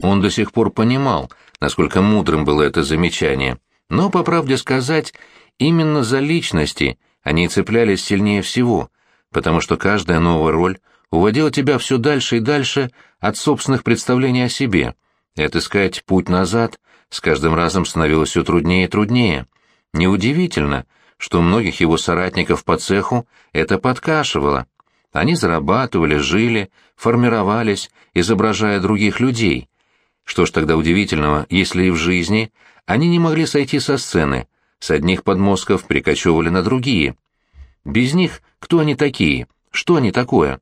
Он до сих пор понимал, насколько мудрым было это замечание, но, по правде сказать, именно за личности они цеплялись сильнее всего, потому что каждая новая роль уводила тебя все дальше и дальше от собственных представлений о себе, и отыскать путь назад с каждым разом становилось все труднее и труднее. Неудивительно, что многих его соратников по цеху это подкашивало. Они зарабатывали, жили, формировались, изображая других людей. Что ж тогда удивительного, если и в жизни они не могли сойти со сцены, с одних подмозгов перекочевывали на другие. Без них кто они такие, что они такое?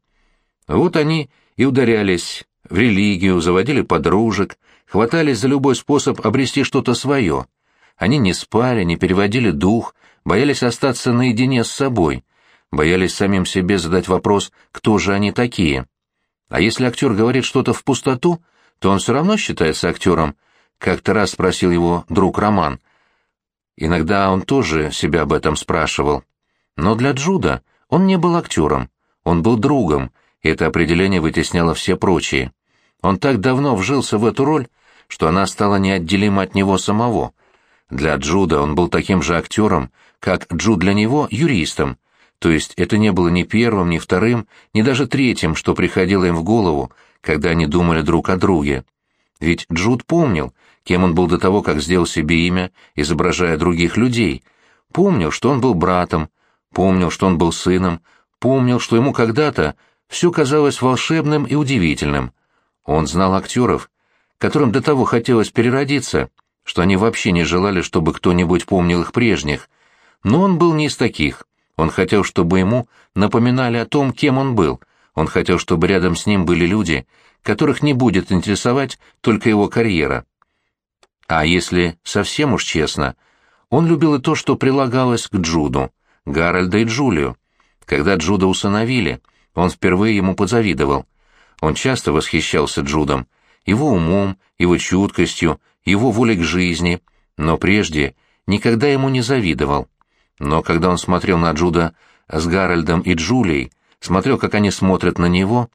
Вот они и ударялись в религию, заводили подружек, хватались за любой способ обрести что-то свое. Они не спали, не переводили дух, боялись остаться наедине с собой, боялись самим себе задать вопрос, кто же они такие. А если актер говорит что-то в пустоту, то он все равно считается актером, как-то раз спросил его друг Роман. Иногда он тоже себя об этом спрашивал. Но для Джуда он не был актером, он был другом, и это определение вытесняло все прочие. Он так давно вжился в эту роль, что она стала неотделима от него самого. Для Джуда он был таким же актером, как Джуд для него юристом, то есть это не было ни первым, ни вторым, ни даже третьим, что приходило им в голову, когда они думали друг о друге. Ведь Джуд помнил, кем он был до того, как сделал себе имя, изображая других людей, помнил, что он был братом, помнил, что он был сыном, помнил, что ему когда-то все казалось волшебным и удивительным. Он знал актеров, которым до того хотелось переродиться, что они вообще не желали, чтобы кто-нибудь помнил их прежних, но он был не из таких. Он хотел, чтобы ему напоминали о том, кем он был. Он хотел, чтобы рядом с ним были люди, которых не будет интересовать только его карьера. А если совсем уж честно, он любил и то, что прилагалось к Джуду, Гарольда и Джулию. Когда Джуда усыновили, он впервые ему позавидовал. Он часто восхищался Джудом, его умом, его чуткостью, его волей к жизни, но прежде никогда ему не завидовал. Но когда он смотрел на Джуда с Гарольдом и Джулией, смотрел, как они смотрят на него,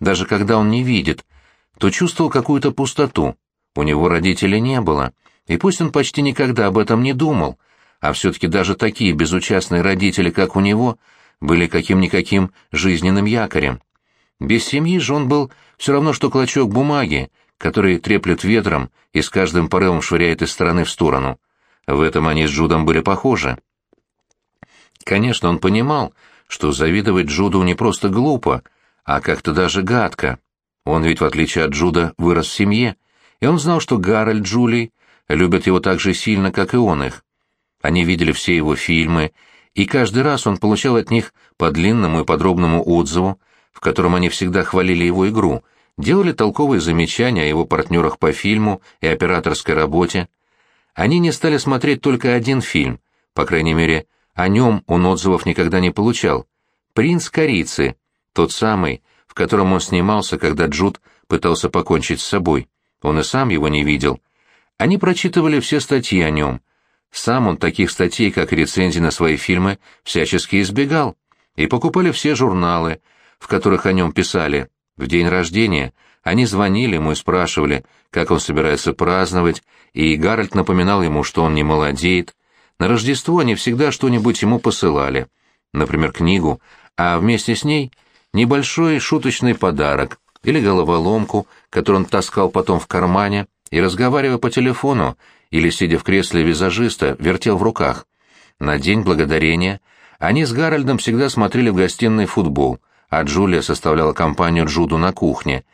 даже когда он не видит, то чувствовал какую-то пустоту. У него родителей не было, и пусть он почти никогда об этом не думал, а все-таки даже такие безучастные родители, как у него, были каким-никаким жизненным якорем. Без семьи же он был все равно, что клочок бумаги, который треплет ветром и с каждым порывом швыряет из стороны в сторону. В этом они с Джудом были похожи. Конечно, он понимал, что завидовать Джуду не просто глупо, а как-то даже гадко. Он ведь, в отличие от Джуда, вырос в семье, и он знал, что Гарольд Джулий любят его так же сильно, как и он их. Они видели все его фильмы, и каждый раз он получал от них по длинному и подробному отзыву, в котором они всегда хвалили его игру, делали толковые замечания о его партнерах по фильму и операторской работе. Они не стали смотреть только один фильм, по крайней мере, о нем он отзывов никогда не получал. «Принц корицы», тот самый, в котором он снимался, когда Джуд пытался покончить с собой. Он и сам его не видел. Они прочитывали все статьи о нем. Сам он таких статей, как рецензии на свои фильмы, всячески избегал. И покупали все журналы, в которых о нем писали, в день рождения они звонили ему и спрашивали, как он собирается праздновать, и Гарольд напоминал ему, что он не молодеет. На Рождество они всегда что-нибудь ему посылали, например, книгу, а вместе с ней небольшой шуточный подарок или головоломку, которую он таскал потом в кармане и, разговаривая по телефону или сидя в кресле визажиста, вертел в руках. На День Благодарения они с Гарольдом всегда смотрели в гостиной футбол — а Джулия составляла компанию Джуду на кухне.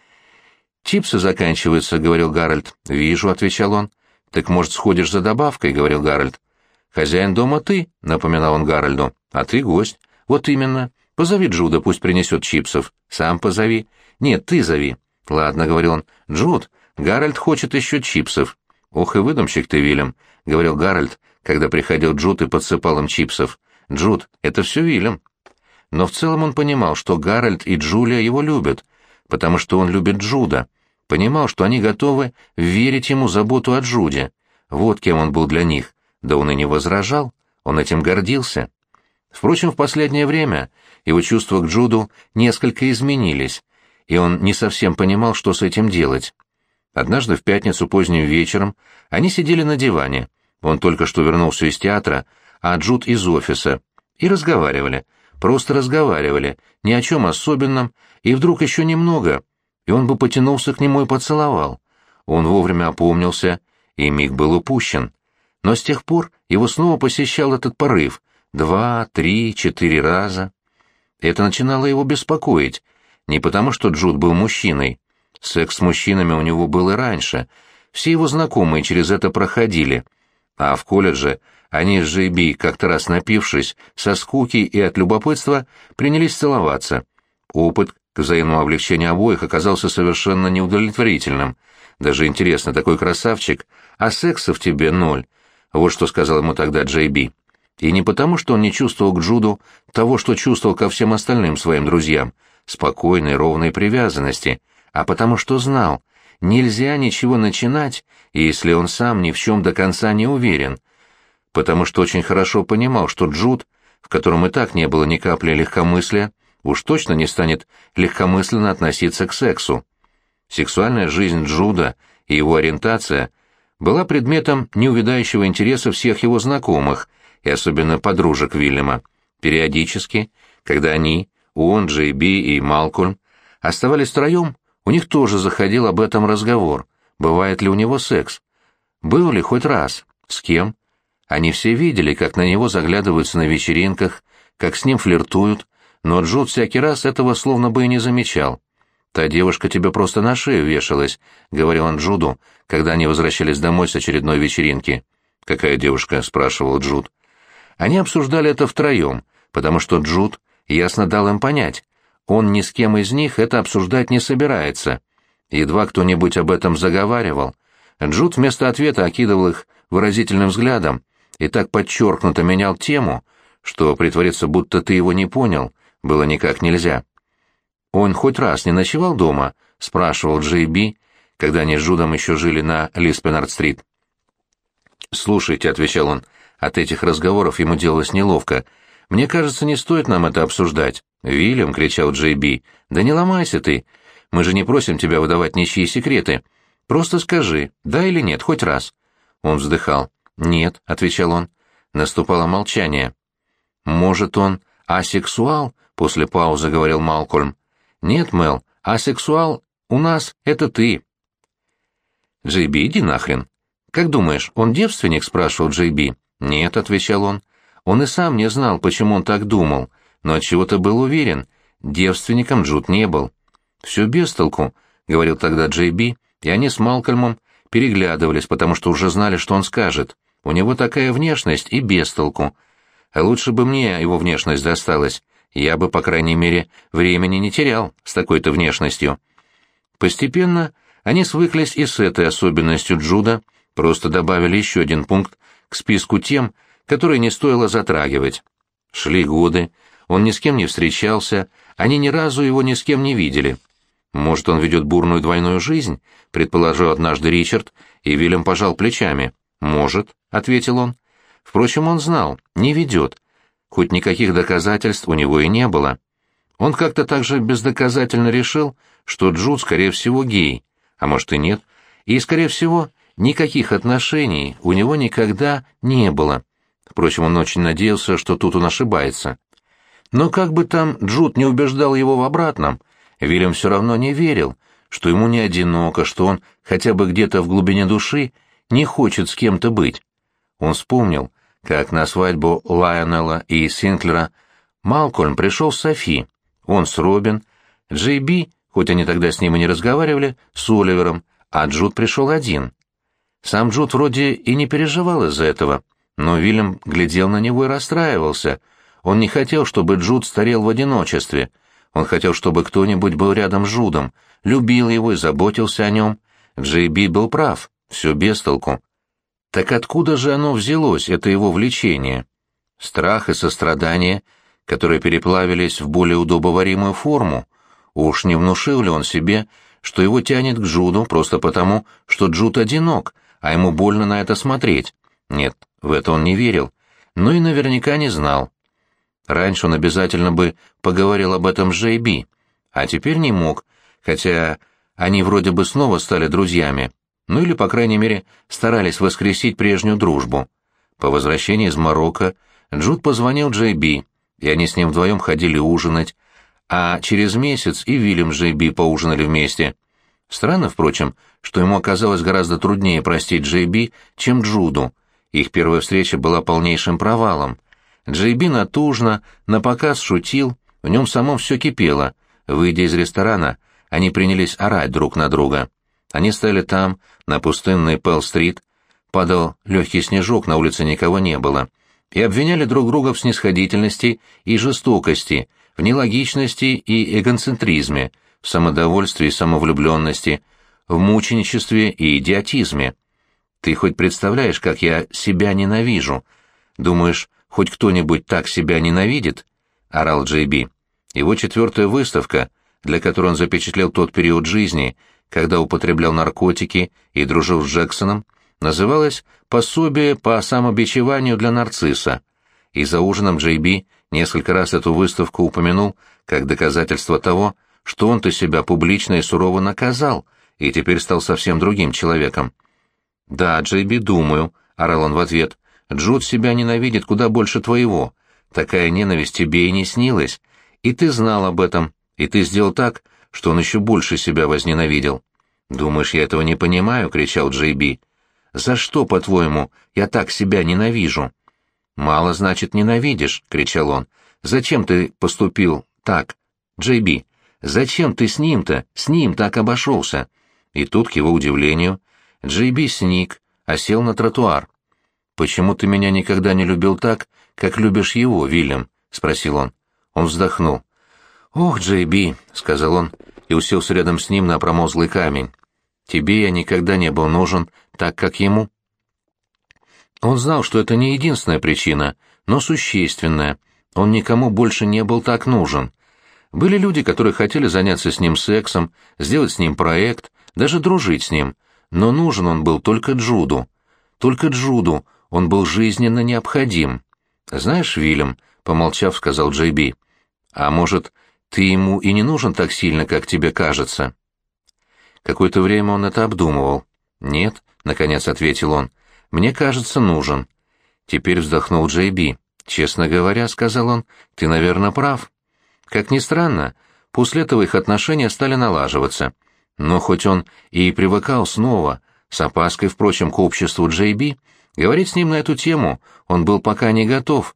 «Чипсы заканчиваются», — говорил Гарольд. «Вижу», — отвечал он. «Так, может, сходишь за добавкой?» — говорил Гарольд. «Хозяин дома ты», — напоминал он Гарольду. «А ты гость». «Вот именно. Позови Джуда, пусть принесет чипсов. Сам позови». «Нет, ты зови». «Ладно», — говорил он. «Джуд, Гарольд хочет еще чипсов». «Ох и выдумщик ты, Вильям», — говорил Гарольд, когда приходил Джуд и подсыпал им чипсов. «Джуд, это все Вильям но в целом он понимал, что Гарольд и Джулия его любят, потому что он любит Джуда, понимал, что они готовы верить ему заботу о Джуде. Вот кем он был для них. Да он и не возражал, он этим гордился. Впрочем, в последнее время его чувства к Джуду несколько изменились, и он не совсем понимал, что с этим делать. Однажды в пятницу поздним вечером они сидели на диване. Он только что вернулся из театра, а Джуд из офиса. И разговаривали. Просто разговаривали, ни о чем особенном, и вдруг еще немного, и он бы потянулся к нему и поцеловал. Он вовремя опомнился, и миг был упущен. Но с тех пор его снова посещал этот порыв. Два, три, четыре раза. Это начинало его беспокоить. Не потому, что Джуд был мужчиной. Секс с мужчинами у него был и раньше. Все его знакомые через это проходили. А в колледже они с Джейби, как-то раз напившись, со скуки и от любопытства, принялись целоваться. Опыт к взаимному облегчению обоих оказался совершенно неудовлетворительным. Даже интересно, такой красавчик, а секса в тебе ноль. Вот что сказал ему тогда Джейби. И не потому, что он не чувствовал к Джуду того, что чувствовал ко всем остальным своим друзьям, спокойной, ровной привязанности, а потому что знал, нельзя ничего начинать, если он сам ни в чем до конца не уверен, потому что очень хорошо понимал, что Джуд, в котором и так не было ни капли легкомыслия, уж точно не станет легкомысленно относиться к сексу. Сексуальная жизнь Джуда и его ориентация была предметом неувядающего интереса всех его знакомых, и особенно подружек Вильяма. Периодически, когда они, он, Джей Би и Малкольм, оставались втроем, у них тоже заходил об этом разговор, бывает ли у него секс. Был ли хоть раз? С кем? Они все видели, как на него заглядываются на вечеринках, как с ним флиртуют, но Джуд всякий раз этого словно бы и не замечал. «Та девушка тебе просто на шею вешалась», — говорил он Джуду, когда они возвращались домой с очередной вечеринки. «Какая девушка?» — спрашивал Джуд. Они обсуждали это втроем, потому что Джуд ясно дал им понять. Он ни с кем из них это обсуждать не собирается. Едва кто-нибудь об этом заговаривал. Джуд вместо ответа окидывал их выразительным взглядом и так подчеркнуто менял тему, что притвориться, будто ты его не понял, было никак нельзя. «Он хоть раз не ночевал дома?» — спрашивал Джей Би, когда они с Джудом еще жили на Лиспенард-стрит. «Слушайте», — отвечал он, — от этих разговоров ему делалось неловко. «Мне кажется, не стоит нам это обсуждать». «Вильям», — кричал Джей Би, — «да не ломайся ты. Мы же не просим тебя выдавать ничьи секреты. Просто скажи, да или нет, хоть раз». Он вздыхал. «Нет», — отвечал он. Наступало молчание. «Может, он асексуал?» — после паузы говорил Малкольм. «Нет, Мел, асексуал у нас — это ты». «Джейби, иди нахрен». «Как думаешь, он девственник?» — спрашивал Джейби. «Нет», — отвечал он. Он и сам не знал, почему он так думал, но от чего то был уверен. Девственником Джуд не был. «Все без толку», — говорил тогда Джейби, и они с Малкольмом переглядывались, потому что уже знали, что он скажет. У него такая внешность и без толку. А лучше бы мне его внешность досталась. Я бы, по крайней мере, времени не терял с такой-то внешностью. Постепенно они свыклись и с этой особенностью Джуда, просто добавили еще один пункт к списку тем, которые не стоило затрагивать. Шли годы, он ни с кем не встречался, они ни разу его ни с кем не видели. «Может, он ведет бурную двойную жизнь?» — предположил однажды Ричард, и Вильям пожал плечами. «Может», — ответил он. Впрочем, он знал, не ведет, хоть никаких доказательств у него и не было. Он как-то также бездоказательно решил, что Джуд, скорее всего, гей, а может и нет, и, скорее всего, никаких отношений у него никогда не было. Впрочем, он очень надеялся, что тут он ошибается. Но как бы там Джуд не убеждал его в обратном, Вильям все равно не верил, что ему не одиноко, что он хотя бы где-то в глубине души не хочет с кем-то быть. Он вспомнил, как на свадьбу Лайонелла и Синклера Малкольм пришел с Софи, он с Робин, Джей Би, хоть они тогда с ним и не разговаривали, с Оливером, а Джуд пришел один. Сам Джуд вроде и не переживал из-за этого, но Вильям глядел на него и расстраивался. Он не хотел, чтобы Джуд старел в одиночестве. Он хотел, чтобы кто-нибудь был рядом с Джудом, любил его и заботился о нем. Джей был прав, все без толку. Так откуда же оно взялось, это его влечение? Страх и сострадание, которые переплавились в более удобоваримую форму. Уж не внушил ли он себе, что его тянет к Джуду просто потому, что Джуд одинок, а ему больно на это смотреть? Нет, в это он не верил, но и наверняка не знал. Раньше он обязательно бы поговорил об этом с Джей Би, а теперь не мог, хотя они вроде бы снова стали друзьями, ну или, по крайней мере, старались воскресить прежнюю дружбу. По возвращении из Марокко Джуд позвонил Джей Би, и они с ним вдвоем ходили ужинать, а через месяц и Вильям с Джей Би поужинали вместе. Странно, впрочем, что ему оказалось гораздо труднее простить Джей Би, чем Джуду. Их первая встреча была полнейшим провалом. Джей Би натужно, напоказ шутил, в нем самом все кипело. Выйдя из ресторана, они принялись орать друг на друга. Они стояли там, на пустынной Пелл-стрит, падал легкий снежок, на улице никого не было, и обвиняли друг друга в снисходительности и жестокости, в нелогичности и эгоцентризме, в самодовольстве и самовлюбленности, в мученичестве и идиотизме. Ты хоть представляешь, как я себя ненавижу? Думаешь, хоть кто-нибудь так себя ненавидит? — орал Джей Би. Его четвертая выставка, для которой он запечатлел тот период жизни, когда употреблял наркотики и дружил с Джексоном, называлась «Пособие по самобичеванию для нарцисса», и за ужином Джей Би несколько раз эту выставку упомянул как доказательство того, что он-то себя публично и сурово наказал и теперь стал совсем другим человеком. «Да, Джей Би, думаю», — орал он в ответ, — «Джуд себя ненавидит куда больше твоего. Такая ненависть тебе и не снилась. И ты знал об этом, и ты сделал так, что он еще больше себя возненавидел. «Думаешь, я этого не понимаю?» — кричал Джей Би. «За что, по-твоему, я так себя ненавижу?» «Мало, значит, ненавидишь», — кричал он. «Зачем ты поступил так, Джей Би? Зачем ты с ним-то, с ним так обошелся?» И тут, к его удивлению, Джей Би сник, а сел на тротуар. «Почему ты меня никогда не любил так, как любишь его, Вильям?» — спросил он. Он вздохнул. «Ох, Джей Би», — сказал он, и уселся рядом с ним на промозглый камень. «Тебе я никогда не был нужен так, как ему». Он знал, что это не единственная причина, но существенная. Он никому больше не был так нужен. Были люди, которые хотели заняться с ним сексом, сделать с ним проект, даже дружить с ним, но нужен он был только Джуду. Только Джуду он был жизненно необходим. «Знаешь, Вильям», — помолчав, сказал Джей Би, — «а может, ты ему и не нужен так сильно, как тебе кажется. Какое-то время он это обдумывал. Нет, наконец ответил он. Мне кажется, нужен. Теперь вздохнул Джей Би. Честно говоря, сказал он, ты, наверное, прав. Как ни странно, после этого их отношения стали налаживаться. Но хоть он и привыкал снова, с опаской, впрочем, к обществу Джей Би, говорить с ним на эту тему он был пока не готов.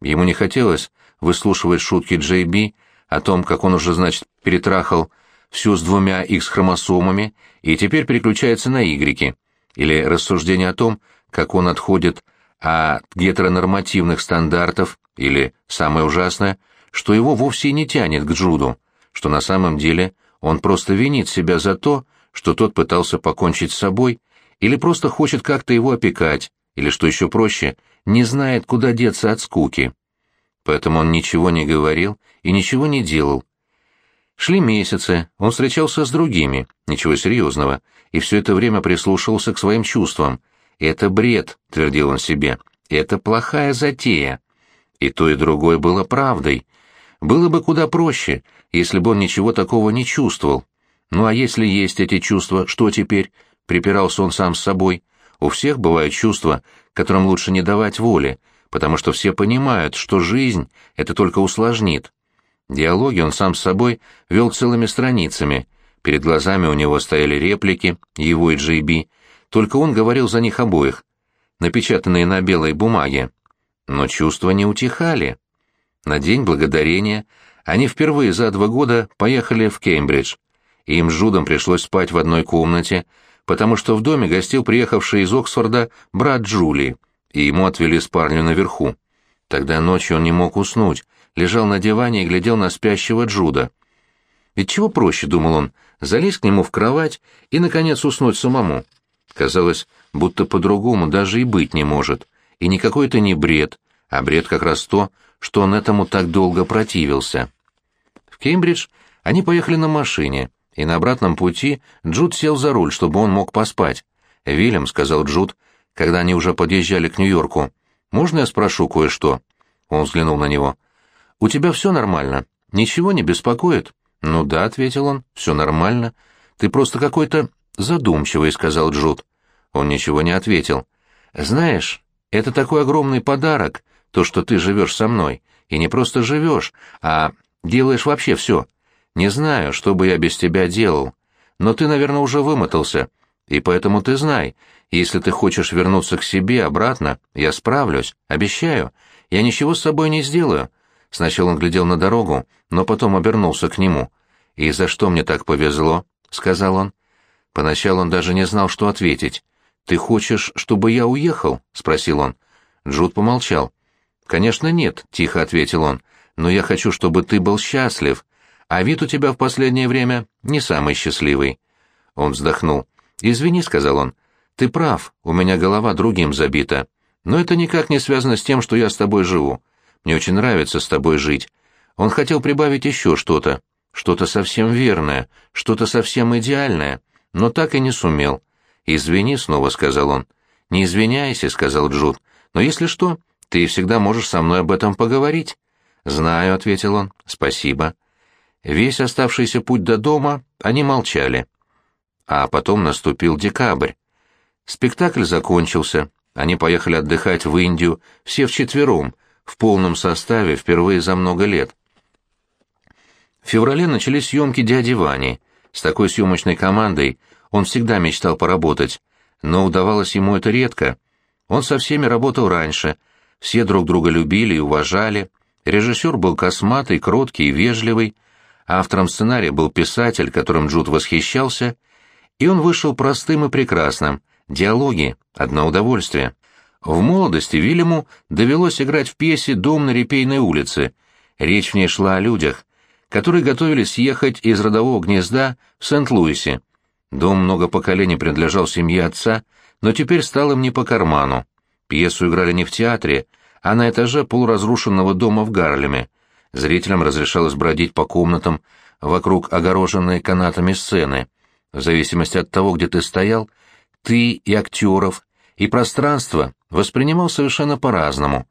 Ему не хотелось выслушивать шутки Джей Би о том, как он уже, значит, перетрахал всю с двумя X-хромосомами и теперь переключается на Y, или рассуждение о том, как он отходит от гетеронормативных стандартов, или, самое ужасное, что его вовсе не тянет к Джуду, что на самом деле он просто винит себя за то, что тот пытался покончить с собой, или просто хочет как-то его опекать, или, что еще проще, не знает, куда деться от скуки поэтому он ничего не говорил и ничего не делал. Шли месяцы, он встречался с другими, ничего серьезного, и все это время прислушивался к своим чувствам. «Это бред», — твердил он себе, — «это плохая затея». И то, и другое было правдой. Было бы куда проще, если бы он ничего такого не чувствовал. Ну а если есть эти чувства, что теперь? Припирался он сам с собой. У всех бывают чувства, которым лучше не давать воли, потому что все понимают, что жизнь это только усложнит. Диалоги он сам с собой вел целыми страницами, перед глазами у него стояли реплики, его и Джей Би, только он говорил за них обоих, напечатанные на белой бумаге. Но чувства не утихали. На День Благодарения они впервые за два года поехали в Кембридж. Им с Жудом пришлось спать в одной комнате, потому что в доме гостил приехавший из Оксфорда брат Джулии — и ему отвели спальню наверху. Тогда ночью он не мог уснуть, лежал на диване и глядел на спящего Джуда. Ведь чего проще, думал он, залезть к нему в кровать и, наконец, уснуть самому. Казалось, будто по-другому даже и быть не может. И никакой это не бред, а бред как раз то, что он этому так долго противился. В Кембридж они поехали на машине, и на обратном пути Джуд сел за руль, чтобы он мог поспать. «Вильям», — сказал Джуд, когда они уже подъезжали к Нью-Йорку. «Можно я спрошу кое-что?» Он взглянул на него. «У тебя все нормально? Ничего не беспокоит?» «Ну да», — ответил он, — «все нормально. Ты просто какой-то задумчивый», — сказал Джуд. Он ничего не ответил. «Знаешь, это такой огромный подарок, то, что ты живешь со мной. И не просто живешь, а делаешь вообще все. Не знаю, что бы я без тебя делал. Но ты, наверное, уже вымотался. И поэтому ты знай, если ты хочешь вернуться к себе обратно, я справлюсь, обещаю. Я ничего с собой не сделаю». Сначала он глядел на дорогу, но потом обернулся к нему. «И за что мне так повезло?» — сказал он. Поначалу он даже не знал, что ответить. «Ты хочешь, чтобы я уехал?» — спросил он. Джуд помолчал. «Конечно нет», — тихо ответил он. «Но я хочу, чтобы ты был счастлив. А вид у тебя в последнее время не самый счастливый». Он вздохнул. «Извини», — сказал он. «Ты прав, у меня голова другим забита. Но это никак не связано с тем, что я с тобой живу. Мне очень нравится с тобой жить». Он хотел прибавить еще что-то, что-то совсем верное, что-то совсем идеальное, но так и не сумел. «Извини», — снова сказал он. «Не извиняйся», — сказал Джуд. «Но если что, ты всегда можешь со мной об этом поговорить». «Знаю», — ответил он. «Спасибо». Весь оставшийся путь до дома они молчали. А потом наступил декабрь. Спектакль закончился. Они поехали отдыхать в Индию, все вчетвером, в полном составе, впервые за много лет. В феврале начались съемки «Дяди Вани». С такой съемочной командой он всегда мечтал поработать, но удавалось ему это редко. Он со всеми работал раньше, все друг друга любили и уважали. Режиссер был косматый, кроткий и вежливый. Автором сценария был писатель, которым Джуд восхищался, и он вышел простым и прекрасным. Диалоги — одно удовольствие. В молодости Вильяму довелось играть в пьесе «Дом на Репейной улице». Речь в ней шла о людях, которые готовились ехать из родового гнезда в Сент-Луисе. Дом много поколений принадлежал семье отца, но теперь стал им не по карману. Пьесу играли не в театре, а на этаже полуразрушенного дома в Гарлеме. Зрителям разрешалось бродить по комнатам вокруг огороженной канатами сцены. В зависимости от того, где ты стоял, ты и актеров, и пространство воспринимал совершенно по-разному.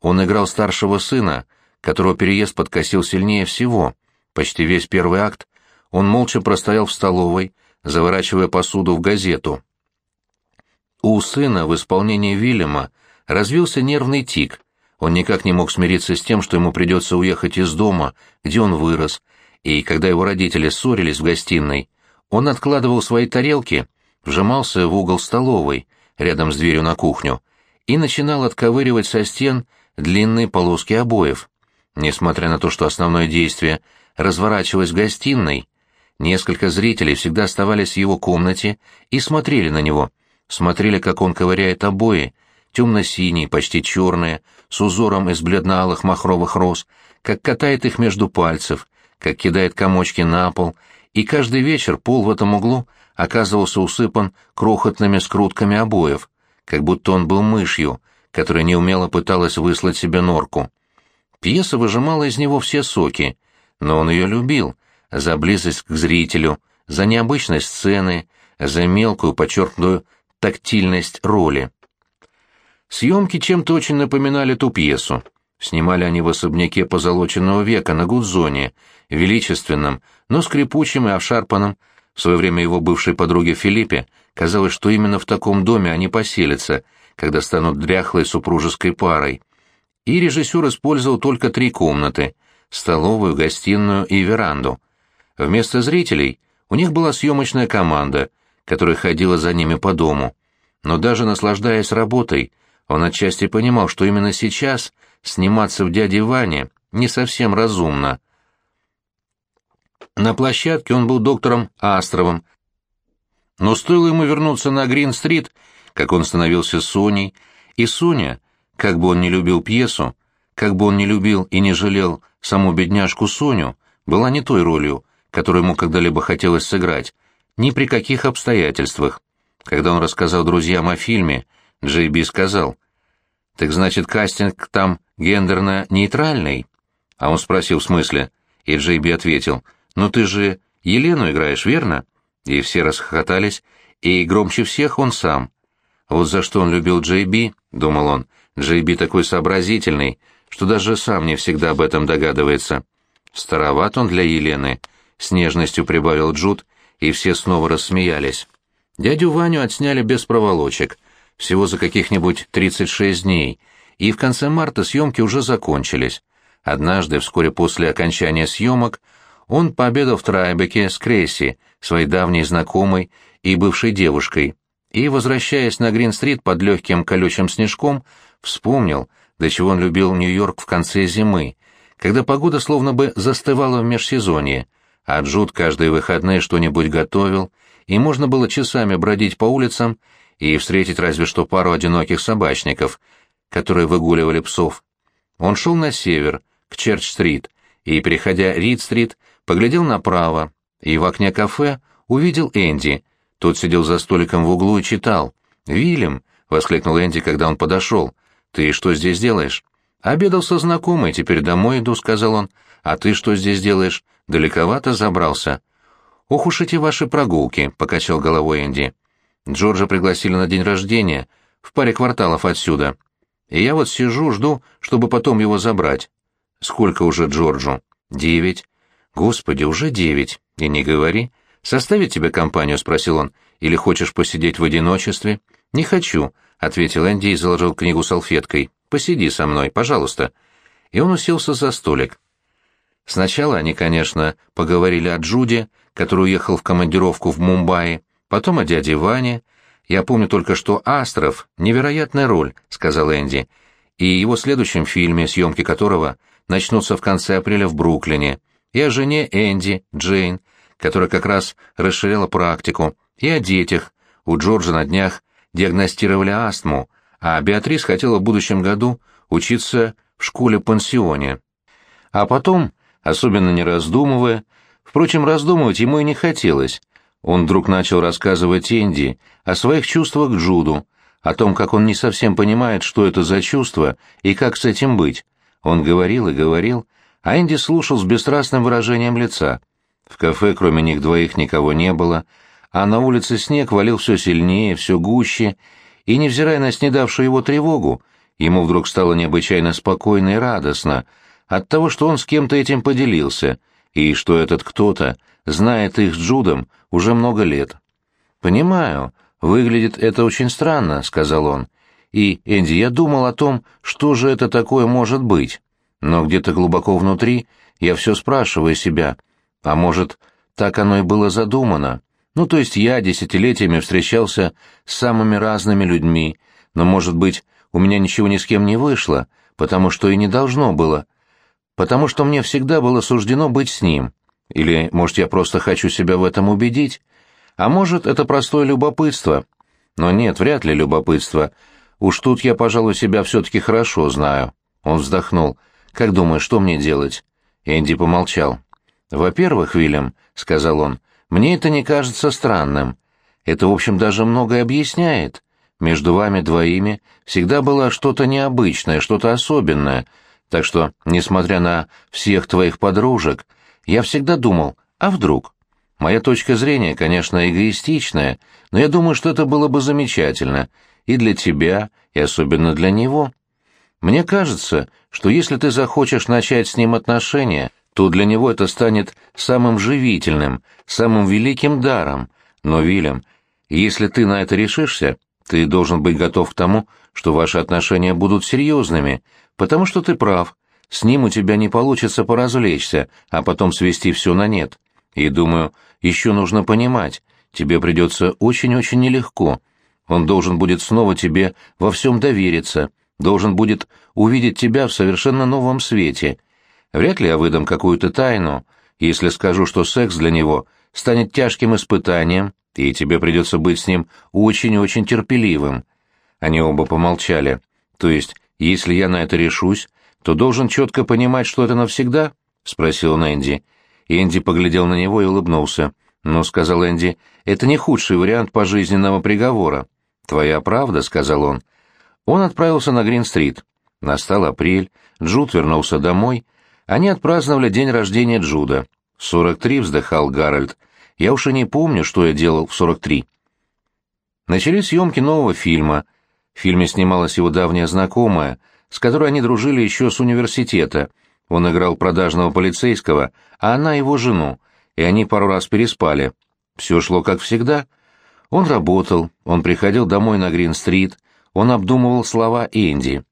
Он играл старшего сына, которого переезд подкосил сильнее всего. Почти весь первый акт он молча простоял в столовой, заворачивая посуду в газету. У сына в исполнении Вильяма развился нервный тик. Он никак не мог смириться с тем, что ему придется уехать из дома, где он вырос, и когда его родители ссорились в гостиной, он откладывал свои тарелки, вжимался в угол столовой, рядом с дверью на кухню, и начинал отковыривать со стен длинные полоски обоев. Несмотря на то, что основное действие разворачивалось в гостиной, Несколько зрителей всегда оставались в его комнате и смотрели на него. Смотрели, как он ковыряет обои, темно-синие, почти черные, с узором из бледно-алых махровых роз, как катает их между пальцев, как кидает комочки на пол, и каждый вечер пол в этом углу оказывался усыпан крохотными скрутками обоев, как будто он был мышью, которая неумело пыталась выслать себе норку. Пьеса выжимала из него все соки, но он ее любил, за близость к зрителю, за необычность сцены, за мелкую подчеркнутую тактильность роли. Съемки чем-то очень напоминали ту пьесу. Снимали они в особняке позолоченного века на Гудзоне, величественном, но скрипучем и обшарпанном. В свое время его бывшей подруге Филиппе казалось, что именно в таком доме они поселятся, когда станут дряхлой супружеской парой. И режиссер использовал только три комнаты — столовую, гостиную и веранду. Вместо зрителей у них была съемочная команда, которая ходила за ними по дому. Но даже наслаждаясь работой, он отчасти понимал, что именно сейчас сниматься в «Дяде Ване» не совсем разумно. На площадке он был доктором Астровым. Но стоило ему вернуться на Грин-стрит, как он становился Соней, и Соня, как бы он не любил пьесу, как бы он не любил и не жалел саму бедняжку Соню, была не той ролью, которую ему когда-либо хотелось сыграть, ни при каких обстоятельствах. Когда он рассказал друзьям о фильме, Джей Би сказал, «Так значит, кастинг там гендерно-нейтральный?» А он спросил, в смысле? И Джей Би ответил, «Ну ты же Елену играешь, верно?» И все расхохотались, и громче всех он сам. Вот за что он любил Джей Би, думал он, Джей Би такой сообразительный, что даже сам не всегда об этом догадывается. Староват он для Елены, — с нежностью прибавил Джуд и все снова рассмеялись. Дядю Ваню отсняли без проволочек, всего за каких-нибудь 36 дней, и в конце марта съемки уже закончились. Однажды, вскоре после окончания съемок, он пообедал в Трайбеке с Кресси, своей давней знакомой и бывшей девушкой, и, возвращаясь на Грин-стрит под легким колючим снежком, вспомнил, до чего он любил Нью-Йорк в конце зимы, когда погода словно бы застывала в межсезонье, а Джуд каждые выходные что-нибудь готовил, и можно было часами бродить по улицам и встретить разве что пару одиноких собачников, которые выгуливали псов. Он шел на север, к Черч-стрит, и, переходя Рид-стрит, поглядел направо, и в окне кафе увидел Энди. Тот сидел за столиком в углу и читал. «Вильям!» — воскликнул Энди, когда он подошел. «Ты что здесь делаешь?» «Обедал со знакомой, теперь домой иду», — сказал он. «А ты что здесь делаешь? Далековато забрался». «Ох уж эти ваши прогулки», — покачал головой Энди. «Джорджа пригласили на день рождения, в паре кварталов отсюда. И я вот сижу, жду, чтобы потом его забрать». «Сколько уже Джорджу?» «Девять». «Господи, уже девять. И не говори. Составить тебе компанию?» — спросил он. «Или хочешь посидеть в одиночестве?» «Не хочу», — ответил Энди и заложил книгу салфеткой. Посиди со мной, пожалуйста». И он уселся за столик. Сначала они, конечно, поговорили о Джуде, который уехал в командировку в Мумбаи, потом о дяде Ване. «Я помню только, что Астров — невероятная роль», — сказал Энди, и его следующем фильме, съемки которого начнутся в конце апреля в Бруклине, и о жене Энди, Джейн, которая как раз расширяла практику, и о детях. У Джорджа на днях диагностировали астму, а Беатрис хотела в будущем году учиться в школе-пансионе. А потом, особенно не раздумывая, впрочем, раздумывать ему и не хотелось, он вдруг начал рассказывать Энди о своих чувствах к Джуду, о том, как он не совсем понимает, что это за чувство и как с этим быть. Он говорил и говорил, а Энди слушал с бесстрастным выражением лица. В кафе кроме них двоих никого не было, а на улице снег валил все сильнее, все гуще, и, невзирая на снедавшую его тревогу, ему вдруг стало необычайно спокойно и радостно от того, что он с кем-то этим поделился, и что этот кто-то знает их с Джудом уже много лет. «Понимаю, выглядит это очень странно», — сказал он. «И, Энди, я думал о том, что же это такое может быть. Но где-то глубоко внутри я все спрашиваю себя, а может, так оно и было задумано?» Ну, то есть я десятилетиями встречался с самыми разными людьми, но, может быть, у меня ничего ни с кем не вышло, потому что и не должно было, потому что мне всегда было суждено быть с ним. Или, может, я просто хочу себя в этом убедить? А может, это простое любопытство? Но нет, вряд ли любопытство. Уж тут я, пожалуй, себя все-таки хорошо знаю. Он вздохнул. «Как думаешь, что мне делать?» Энди помолчал. «Во-первых, Вильям», — сказал он, — мне это не кажется странным. Это, в общем, даже многое объясняет. Между вами двоими всегда было что-то необычное, что-то особенное, так что, несмотря на всех твоих подружек, я всегда думал, а вдруг? Моя точка зрения, конечно, эгоистичная, но я думаю, что это было бы замечательно и для тебя, и особенно для него. Мне кажется, что если ты захочешь начать с ним отношения, то для него это станет самым живительным, самым великим даром. Но, Вильям, если ты на это решишься, ты должен быть готов к тому, что ваши отношения будут серьезными, потому что ты прав, с ним у тебя не получится поразвлечься, а потом свести все на нет. И, думаю, еще нужно понимать, тебе придется очень-очень нелегко. Он должен будет снова тебе во всем довериться, должен будет увидеть тебя в совершенно новом свете — Вряд ли я выдам какую-то тайну, если скажу, что секс для него станет тяжким испытанием, и тебе придется быть с ним очень-очень терпеливым. Они оба помолчали. То есть, если я на это решусь, то должен четко понимать, что это навсегда? — спросил Энди. Энди поглядел на него и улыбнулся. «Ну, — сказал Энди, — это не худший вариант пожизненного приговора». «Твоя правда», — сказал он. Он отправился на Грин-стрит. Настал апрель, Джуд вернулся домой, они отпраздновали день рождения Джуда. «Сорок три», — вздыхал Гарольд. «Я уж и не помню, что я делал в сорок три». Начались съемки нового фильма. В фильме снималась его давняя знакомая, с которой они дружили еще с университета. Он играл продажного полицейского, а она его жену, и они пару раз переспали. все шло как всегда. Он работал, он приходил домой на Грин-стрит, он обдумывал слова Энди.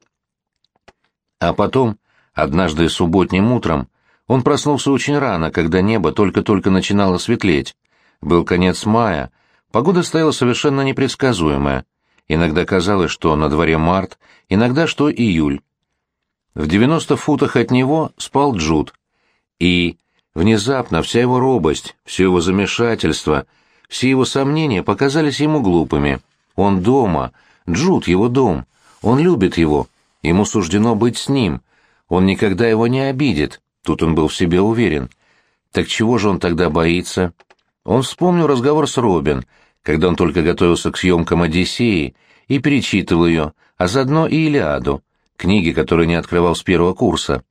А потом, однажды субботним утром, он проснулся очень рано, когда небо только-только начинало светлеть. Был конец мая, погода стояла совершенно непредсказуемая. Иногда казалось, что на дворе март, иногда, что июль. В 90 футах от него спал Джуд. И внезапно вся его робость, все его замешательство, все его сомнения показались ему глупыми. Он дома, Джуд его дом, он любит его, ему суждено быть с ним, он никогда его не обидит, тут он был в себе уверен. Так чего же он тогда боится? Он вспомнил разговор с Робин, когда он только готовился к съемкам «Одиссеи», и перечитывал ее, а заодно и «Илиаду», книги, которые не открывал с первого курса.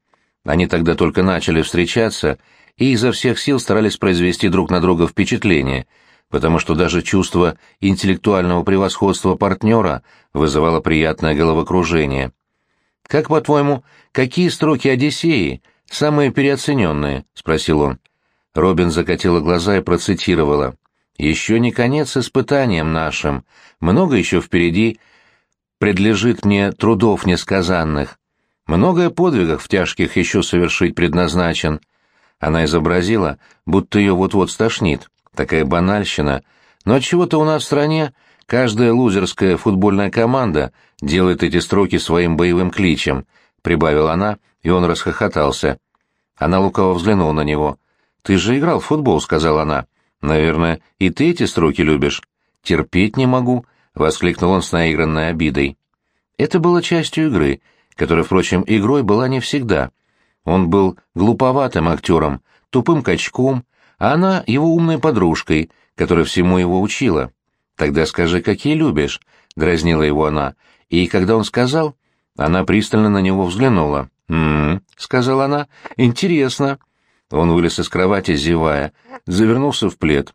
Они тогда только начали встречаться и изо всех сил старались произвести друг на друга впечатление, потому что даже чувство интеллектуального превосходства партнера вызывало приятное головокружение. «Как, по-твоему, какие строки «Одиссеи» самые переоцененные?» — спросил он. Робин закатила глаза и процитировала. «Еще не конец испытаниям нашим. Много еще впереди предлежит мне трудов несказанных. Многое подвигах в тяжких еще совершить предназначен». Она изобразила, будто ее вот-вот стошнит. Такая банальщина. Но отчего-то у нас в стране каждая лузерская футбольная команда делает эти строки своим боевым кличем, — прибавила она, и он расхохотался. Она лукаво взглянула на него. «Ты же играл в футбол», — сказала она. «Наверное, и ты эти строки любишь?» «Терпеть не могу», — воскликнул он с наигранной обидой. Это было частью игры, которая, впрочем, игрой была не всегда. Он был глуповатым актером, тупым качком, а она его умной подружкой, которая всему его учила. «Тогда скажи, какие любишь?» — дразнила его она. И когда он сказал, она пристально на него взглянула. «М-м-м», сказала она, — «интересно». Он вылез из кровати, зевая, завернулся в плед.